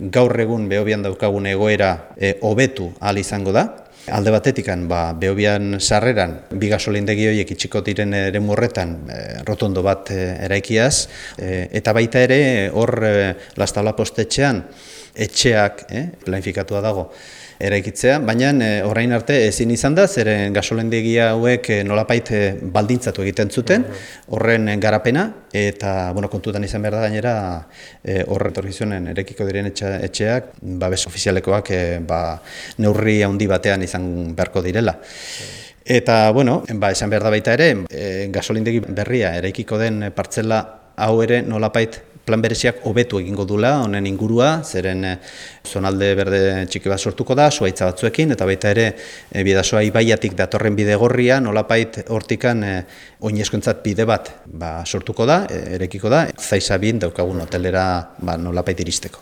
gaur egun behobian daukagun egoera e, hobetu ahal izango da. Alde batetikan, ba, behobian sarreran, bi gasolindegi horiek itxiko diren ere horretan e, rotondo bat e, eraikiaz, e, eta baita ere hor e, lastabla postetxean etxeak e, planifikatua dago eraikitzea, baina e, orain arte ezin izan da, zeren gasolendegia hauek nolapait e, baldintzatu egiten zuten, horren garapena, eta bueno, kontutan izan behar da gainera e, horre torgizunen erekiko diren etxeak, babes ofizialekoak e, ba, neurri handi batean izan beharko direla. Eta, bueno, ba, esan behar da baita ere, e, gasolindegi berria eraikiko den partzela hau ere nolapait plan bereziak hobetu egingo dula honen ingurua, zeren e, zonalde berde txiki bat sortuko da, suaitza batzuekin, eta baita ere e, bidasoa ibaiatik datorren bide gorria, nolapait hortikan e, oinezkoentzat bide bat ba, sortuko da, e, erekiko da, zaizabin daukagun hotelera ba, nolapait iristeko.